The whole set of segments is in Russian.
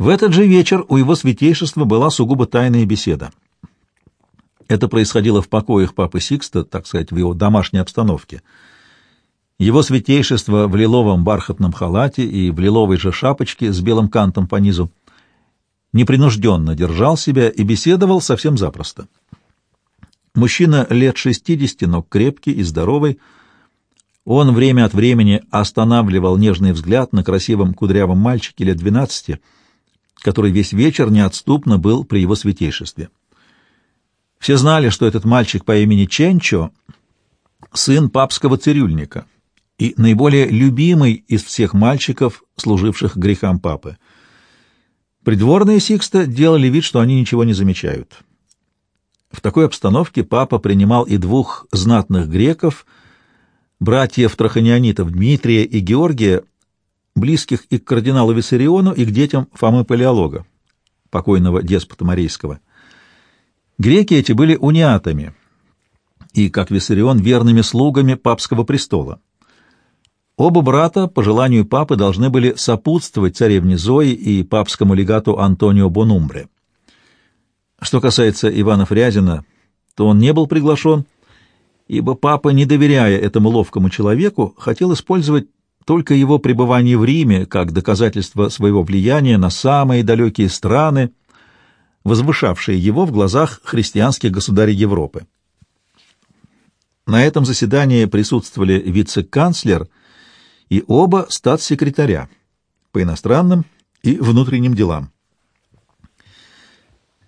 В этот же вечер у его святейшества была сугубо тайная беседа. Это происходило в покоях папы Сикста, так сказать, в его домашней обстановке. Его святейшество в лиловом бархатном халате и в лиловой же шапочке с белым кантом по низу непринужденно держал себя и беседовал совсем запросто. Мужчина лет шестидесяти, но крепкий и здоровый. Он время от времени останавливал нежный взгляд на красивом кудрявом мальчике лет двенадцати, который весь вечер неотступно был при его святейшестве. Все знали, что этот мальчик по имени Ченчо — сын папского цирюльника и наиболее любимый из всех мальчиков, служивших грехам папы. Придворные Сикста делали вид, что они ничего не замечают. В такой обстановке папа принимал и двух знатных греков, братьев Траханионитов Дмитрия и Георгия, близких и к кардиналу Виссариону, и к детям Фомы Палеолога, покойного деспота Марийского. Греки эти были униатами и, как Виссарион, верными слугами папского престола. Оба брата, по желанию папы, должны были сопутствовать царевне Зои и папскому легату Антонио Бонумбре. Что касается Ивана Фрязина, то он не был приглашен, ибо папа, не доверяя этому ловкому человеку, хотел использовать только его пребывание в Риме как доказательство своего влияния на самые далекие страны, возвышавшие его в глазах христианских государей Европы. На этом заседании присутствовали вице-канцлер и оба статс-секретаря по иностранным и внутренним делам.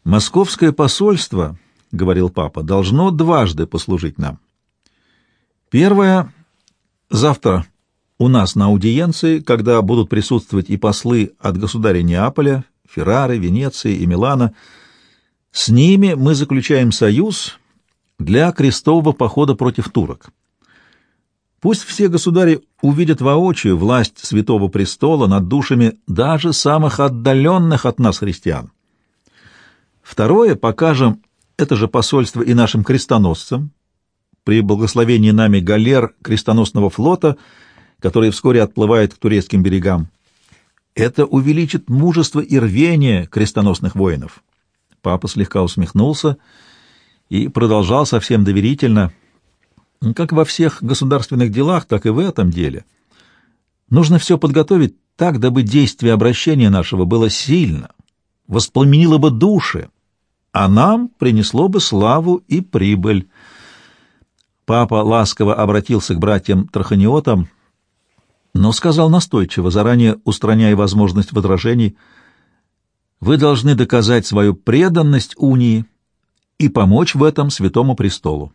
«Московское посольство, — говорил папа, — должно дважды послужить нам. Первое — завтра у нас на аудиенции, когда будут присутствовать и послы от государя Неаполя, Феррары, Венеции и Милана. С ними мы заключаем союз для крестового похода против турок. Пусть все государи увидят воочию власть Святого Престола над душами даже самых отдаленных от нас христиан. Второе, покажем это же посольство и нашим крестоносцам при благословении нами галер крестоносного флота, который вскоре отплывает к турецким берегам. Это увеличит мужество и рвение крестоносных воинов. Папа слегка усмехнулся и продолжал совсем доверительно — как во всех государственных делах, так и в этом деле. Нужно все подготовить так, дабы действие обращения нашего было сильно, воспламенило бы души, а нам принесло бы славу и прибыль. Папа ласково обратился к братьям Траханиотам, но сказал настойчиво, заранее устраняя возможность возражений, «Вы должны доказать свою преданность унии и помочь в этом святому престолу.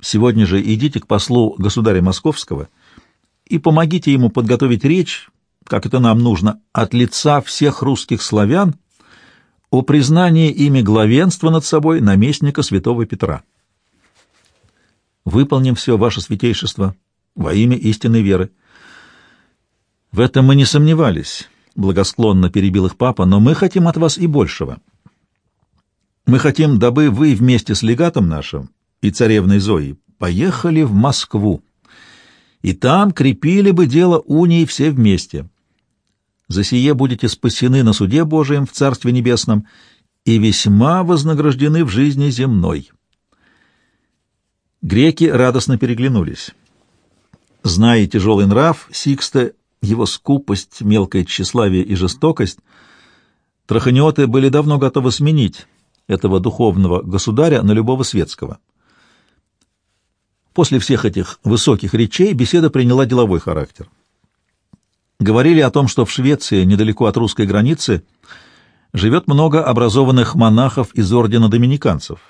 Сегодня же идите к послу государя Московского и помогите ему подготовить речь, как это нам нужно, от лица всех русских славян о признании ими главенства над собой наместника святого Петра. Выполним все, ваше святейшество, во имя истинной веры. В этом мы не сомневались, благосклонно перебил их папа, но мы хотим от вас и большего. Мы хотим, дабы вы вместе с легатом нашим и царевной Зоей поехали в Москву, и там крепили бы дело унии все вместе. За сие будете спасены на суде Божием в Царстве Небесном и весьма вознаграждены в жизни земной. Греки радостно переглянулись. Зная тяжелый нрав Сикста, его скупость, мелкое тщеславие и жестокость, траханиоты были давно готовы сменить этого духовного государя на любого светского. После всех этих высоких речей беседа приняла деловой характер. Говорили о том, что в Швеции, недалеко от русской границы, живет много образованных монахов из ордена доминиканцев,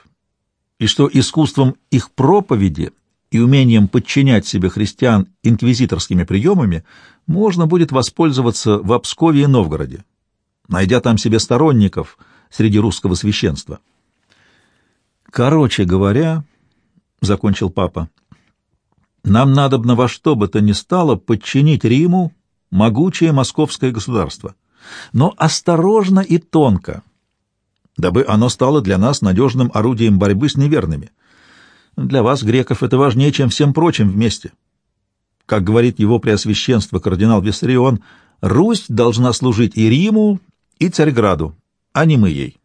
и что искусством их проповеди и умением подчинять себе христиан инквизиторскими приемами можно будет воспользоваться в Обскове и Новгороде, найдя там себе сторонников среди русского священства. Короче говоря, — закончил папа, нам надобно во что бы то ни стало подчинить Риму могучее московское государство, но осторожно и тонко, дабы оно стало для нас надежным орудием борьбы с неверными. Для вас, греков, это важнее, чем всем прочим вместе. Как говорит его преосвященство кардинал Виссарион, Русь должна служить и Риму, и Царьграду, а не мы ей.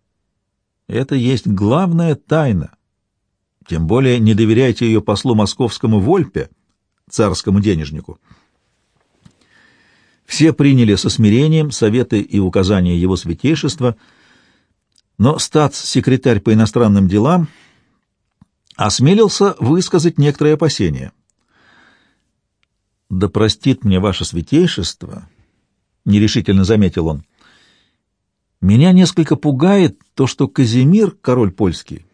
Это есть главная тайна. Тем более не доверяйте ее послу московскому Вольпе, царскому денежнику. Все приняли со смирением советы и указания его святейшества, но статс-секретарь по иностранным делам осмелился высказать некоторые опасения. «Да простит мне ваше святейшество», — нерешительно заметил он, — «меня несколько пугает то, что Казимир, король польский,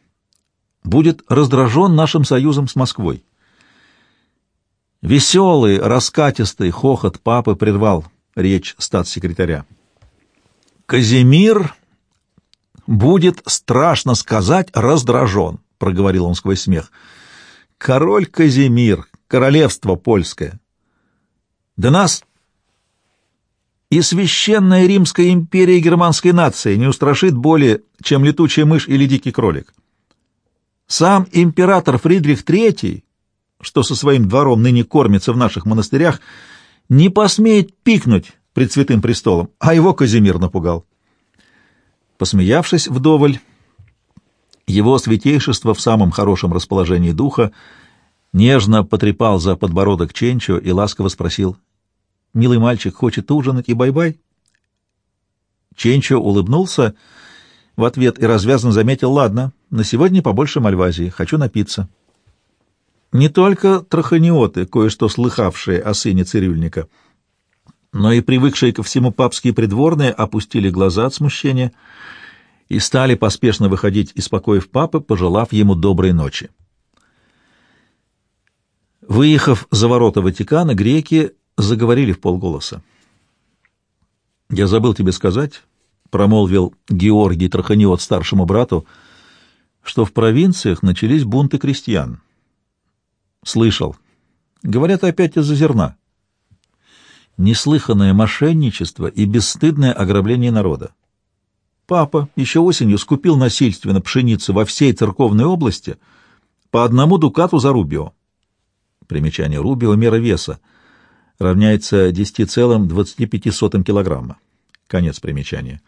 будет раздражен нашим союзом с Москвой. Веселый, раскатистый хохот папы прервал речь статс-секретаря. «Казимир будет, страшно сказать, раздражен», — проговорил он сквозь смех. «Король Казимир, королевство польское. Да нас и священная Римская империя германской нации не устрашит более, чем летучая мышь или дикий кролик. Сам император Фридрих III что со своим двором ныне кормится в наших монастырях, не посмеет пикнуть пред святым престолом, а его Казимир напугал. Посмеявшись вдоволь, его святейшество в самом хорошем расположении духа нежно потрепал за подбородок Ченчо и ласково спросил, «Милый мальчик хочет ужинать и бай-бай?» Ченчо улыбнулся в ответ и развязно заметил, «Ладно, на сегодня побольше мальвазии, хочу напиться». Не только траханиоты, кое-что слыхавшие о сыне цирюльника, но и привыкшие ко всему папские придворные опустили глаза от смущения и стали поспешно выходить из покоев папы, пожелав ему доброй ночи. Выехав за ворота Ватикана, греки заговорили в полголоса. «Я забыл тебе сказать», — промолвил Георгий Траханиот старшему брату, — «что в провинциях начались бунты крестьян». Слышал. Говорят, опять из-за зерна. Неслыханное мошенничество и бесстыдное ограбление народа. Папа еще осенью скупил насильственно пшеницу во всей церковной области по одному дукату за рубио. Примечание рубио — мера веса. Равняется 10,25 килограмма. Конец примечания.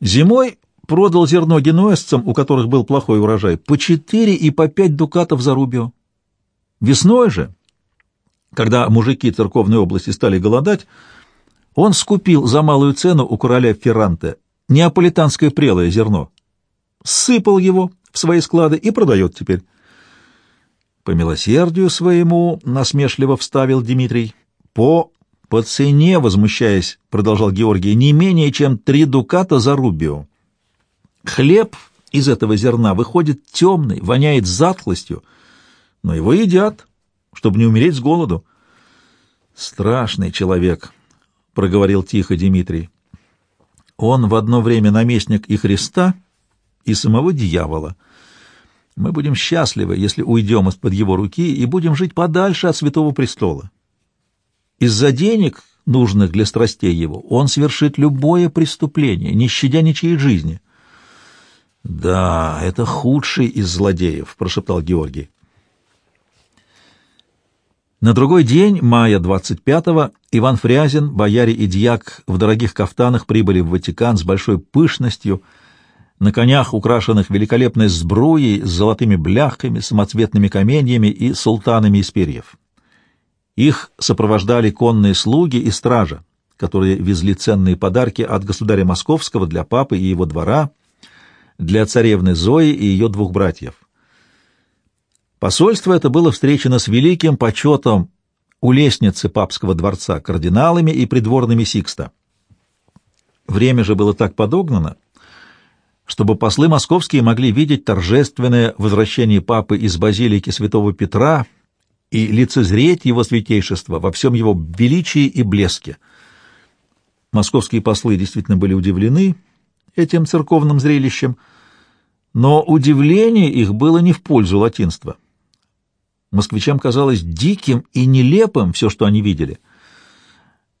Зимой продал зерно генуэзцам, у которых был плохой урожай, по 4 и по 5 дукатов за рубио. Весной же, когда мужики церковной области стали голодать, он скупил за малую цену у короля Ферранте неаполитанское прелое зерно, сыпал его в свои склады и продает теперь. По милосердию своему, насмешливо вставил Дмитрий, по по цене, возмущаясь, продолжал Георгий, не менее чем три дуката за рубио. Хлеб из этого зерна выходит темный, воняет затхлостью, но его едят, чтобы не умереть с голоду. Страшный человек, проговорил тихо Дмитрий. Он в одно время наместник и Христа, и самого дьявола. Мы будем счастливы, если уйдем из-под его руки и будем жить подальше от святого престола. Из-за денег, нужных для страстей его, он совершит любое преступление, не щадя ничьей жизни. — Да, это худший из злодеев, — прошептал Георгий. На другой день, мая 25-го, Иван Фрязин, бояре и дьяк в дорогих кафтанах прибыли в Ватикан с большой пышностью, на конях, украшенных великолепной сбруей, с золотыми бляхами, самоцветными каменьями и султанами из перьев. Их сопровождали конные слуги и стража, которые везли ценные подарки от государя Московского для папы и его двора, для царевны Зои и ее двух братьев. Посольство это было встречено с великим почетом у лестницы папского дворца кардиналами и придворными Сикста. Время же было так подогнано, чтобы послы московские могли видеть торжественное возвращение папы из базилики святого Петра и лицезреть его святейшество во всем его величии и блеске. Московские послы действительно были удивлены этим церковным зрелищем, но удивление их было не в пользу латинства. Москвичам казалось диким и нелепым все, что они видели.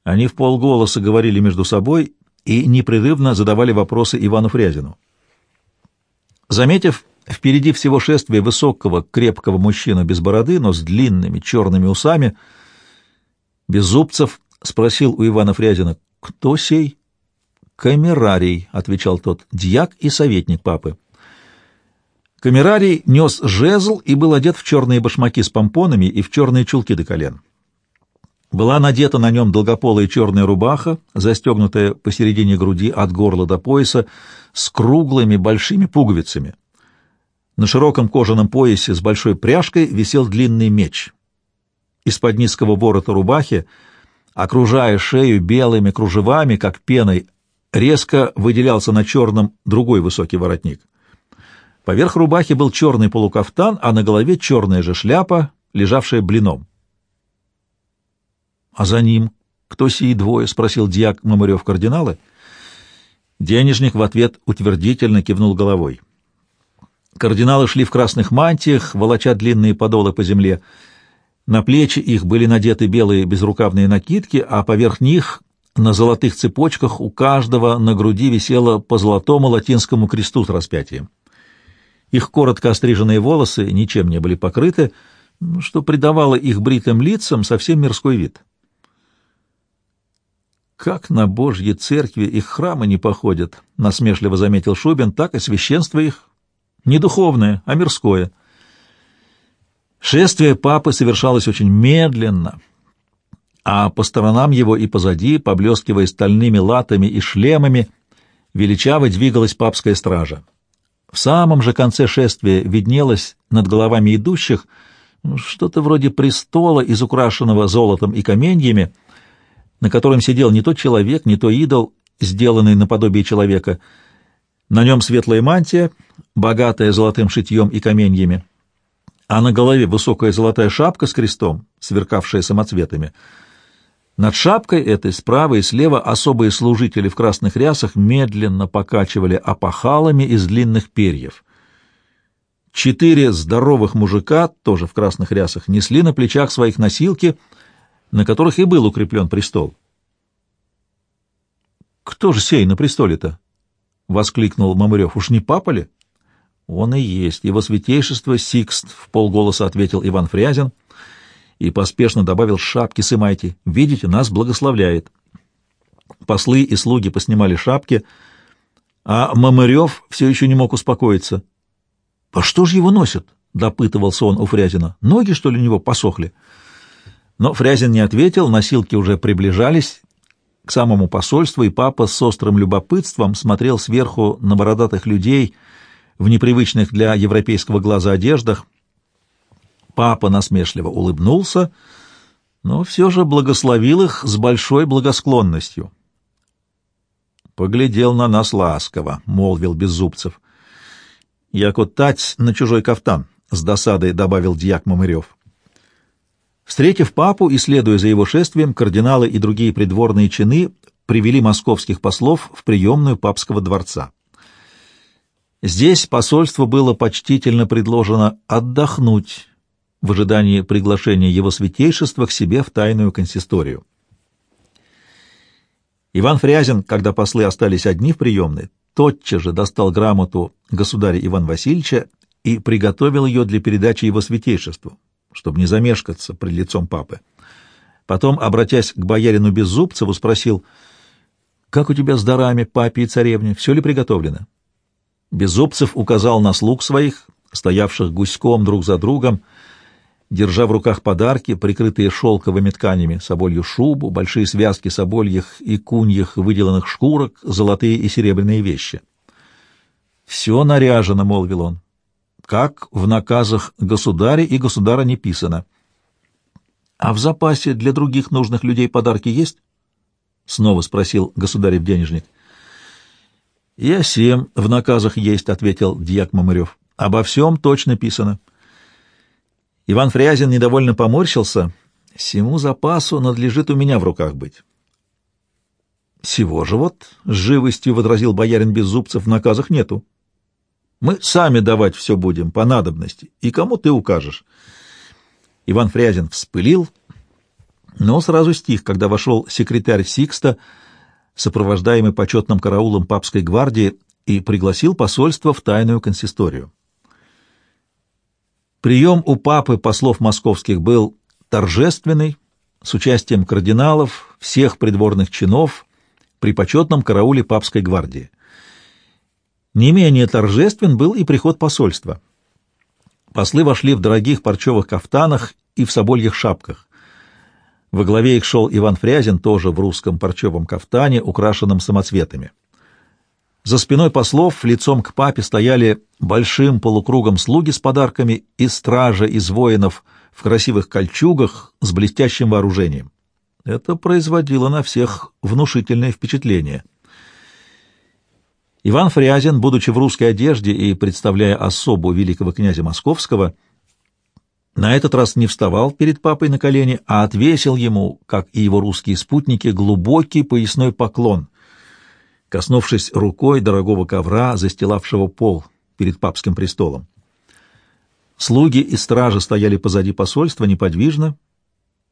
Они в полголоса говорили между собой и непрерывно задавали вопросы Ивану Фрязину. Заметив впереди всего шествия высокого, крепкого мужчину без бороды, но с длинными черными усами, Беззубцев спросил у Ивана Фрязина, «Кто сей?» «Камерарий», — отвечал тот, — «дьяк и советник папы». Камерарий нес жезл и был одет в черные башмаки с помпонами и в черные чулки до колен. Была надета на нем долгополая черная рубаха, застегнутая посередине груди от горла до пояса, с круглыми большими пуговицами. На широком кожаном поясе с большой пряжкой висел длинный меч. Из-под низкого ворота рубахи, окружая шею белыми кружевами, как пеной, резко выделялся на черном другой высокий воротник. Поверх рубахи был черный полукафтан, а на голове черная же шляпа, лежавшая блином. — А за ним кто сии двое? — спросил дьяк Мамырев кардинала. Денежник в ответ утвердительно кивнул головой. Кардиналы шли в красных мантиях, волоча длинные подолы по земле. На плечи их были надеты белые безрукавные накидки, а поверх них на золотых цепочках у каждого на груди висело по золотому латинскому кресту с распятием. Их коротко остриженные волосы ничем не были покрыты, что придавало их бритым лицам совсем мирской вид. «Как на Божьи церкви их храмы не походят», — насмешливо заметил Шубин, — «так и священство их не духовное, а мирское». Шествие папы совершалось очень медленно, а по сторонам его и позади, поблескивая стальными латами и шлемами, величаво двигалась папская стража. В самом же конце шествия виднелось над головами идущих что-то вроде престола, из украшенного золотом и каменьями, на котором сидел не то человек, не то идол, сделанный наподобие человека. На нем светлая мантия, богатая золотым шитьем и каменьями, а на голове высокая золотая шапка с крестом, сверкавшая самоцветами. Над шапкой этой справа и слева особые служители в красных рясах медленно покачивали опахалами из длинных перьев. Четыре здоровых мужика, тоже в красных рясах, несли на плечах своих носилки — на которых и был укреплен престол. «Кто же сей на престоле-то?» — воскликнул Мамырев. «Уж не папа ли?» «Он и есть, его святейшество Сикст», — в полголоса ответил Иван Фрязин и поспешно добавил «шапки сымайте. Видите, нас благословляет». Послы и слуги поснимали шапки, а Мамырев все еще не мог успокоиться. «А что же его носят?» — допытывался он у Фрязина. «Ноги, что ли, у него посохли?» Но Фрязин не ответил, носилки уже приближались к самому посольству, и папа с острым любопытством смотрел сверху на бородатых людей в непривычных для европейского глаза одеждах. Папа насмешливо улыбнулся, но все же благословил их с большой благосклонностью. «Поглядел на нас ласково», — молвил Беззубцев. «Яко тать на чужой кафтан», — с досадой добавил дьяк Мамырев. Встретив папу и следуя за его шествием, кардиналы и другие придворные чины привели московских послов в приемную папского дворца. Здесь посольству было почтительно предложено отдохнуть в ожидании приглашения его святейшества к себе в тайную консисторию. Иван Фрязин, когда послы остались одни в приемной, тотчас же достал грамоту государя Ивана Васильевича и приготовил ее для передачи его святейшеству, чтобы не замешкаться пред лицом папы. Потом, обратясь к боярину Беззубцеву, спросил, «Как у тебя с дарами, папе и царевне? Все ли приготовлено?» Беззубцев указал на слуг своих, стоявших гуськом друг за другом, держа в руках подарки, прикрытые шелковыми тканями, соболью шубу, большие связки собольих и куньих выделанных шкурок, золотые и серебряные вещи. «Все наряжено», — молвил он как в наказах государя и государа не писано. А в запасе для других нужных людей подарки есть? Снова спросил государев денежник. «Я всем в наказах есть», — ответил дьяк Мамырев. «Обо всем точно писано». Иван Фрязин недовольно поморщился. «Всему запасу надлежит у меня в руках быть». «Всего же вот», — с живостью возразил боярин Беззубцев, — «в наказах нету. Мы сами давать все будем по надобности, и кому ты укажешь. Иван Фрязин вспылил, но сразу стих, когда вошел секретарь Сикста, сопровождаемый почетным караулом папской гвардии, и пригласил посольство в тайную консисторию. Прием у папы послов московских был торжественный, с участием кардиналов, всех придворных чинов, при почетном карауле папской гвардии. Не менее торжествен был и приход посольства. Послы вошли в дорогих парчевых кафтанах и в собольих шапках. Во главе их шел Иван Фрязин, тоже в русском парчевом кафтане, украшенном самоцветами. За спиной послов лицом к папе стояли большим полукругом слуги с подарками и стража из воинов в красивых кольчугах с блестящим вооружением. Это производило на всех внушительное впечатление. Иван Фрязин, будучи в русской одежде и представляя особу великого князя Московского, на этот раз не вставал перед папой на колени, а отвесил ему, как и его русские спутники, глубокий поясной поклон, коснувшись рукой дорогого ковра, застилавшего пол перед папским престолом. Слуги и стражи стояли позади посольства неподвижно,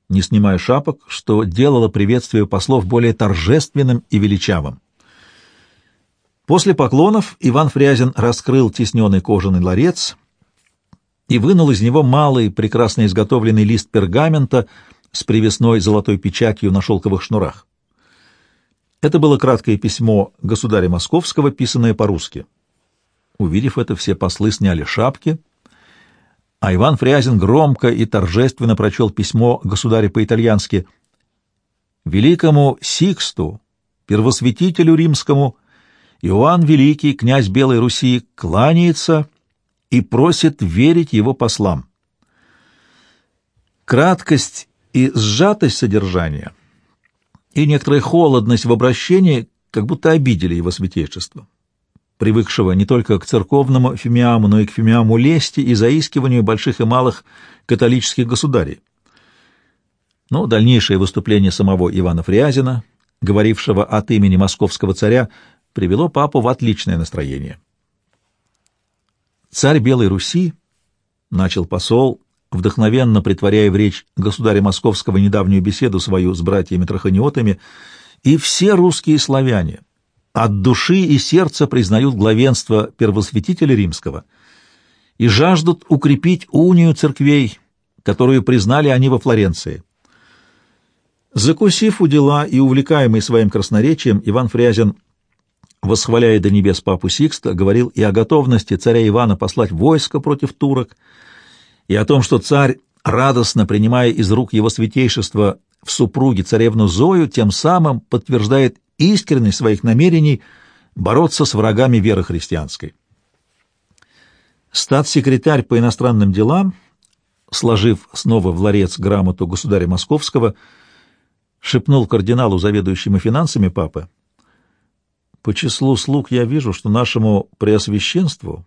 не снимая шапок, что делало приветствие послов более торжественным и величавым. После поклонов Иван Фрязин раскрыл тесненный кожаный ларец и вынул из него малый, прекрасно изготовленный лист пергамента с привесной золотой печатью на шелковых шнурах. Это было краткое письмо государя Московского, писанное по-русски. Увидев это, все послы сняли шапки, а Иван Фрязин громко и торжественно прочел письмо государя по-итальянски «Великому Сиксту, первосвятителю римскому, Иоанн Великий, князь Белой Руси, кланяется и просит верить его послам». Краткость и сжатость содержания и некоторая холодность в обращении как будто обидели его святейшество привыкшего не только к церковному фимиаму, но и к фимиаму лести и заискиванию больших и малых католических государей. Но дальнейшее выступление самого Ивана Фрязина, говорившего от имени московского царя, привело папу в отличное настроение. «Царь Белой Руси», — начал посол, вдохновенно притворяя в речь государя московского недавнюю беседу свою с братьями-траханиотами, и все русские славяне, от души и сердца признают главенство первосвятителя римского и жаждут укрепить унию церквей, которую признали они во Флоренции. Закусив у дела и увлекаемый своим красноречием, Иван Фрязин, восхваляя до небес папу Сикста, говорил и о готовности царя Ивана послать войско против турок, и о том, что царь, радостно принимая из рук его святейшества в супруге царевну Зою, тем самым подтверждает искренность своих намерений бороться с врагами веры христианской. Статс-секретарь по иностранным делам, сложив снова в ларец грамоту государя Московского, шепнул кардиналу, заведующему финансами папы, «По числу слуг я вижу, что нашему преосвященству,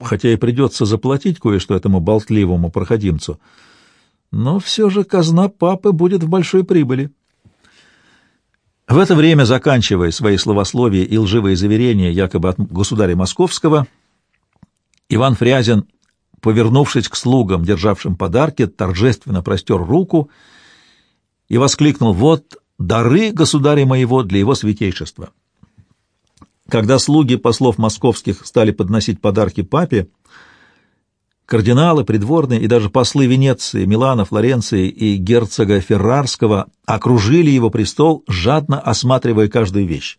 хотя и придется заплатить кое-что этому болтливому проходимцу, но все же казна папы будет в большой прибыли». В это время, заканчивая свои словословия и лживые заверения якобы от государя Московского, Иван Фрязин, повернувшись к слугам, державшим подарки, торжественно простер руку и воскликнул «Вот дары государя моего для его святейшества». Когда слуги послов московских стали подносить подарки папе, Кардиналы, придворные и даже послы Венеции, Милана, Флоренции и герцога Феррарского окружили его престол, жадно осматривая каждую вещь.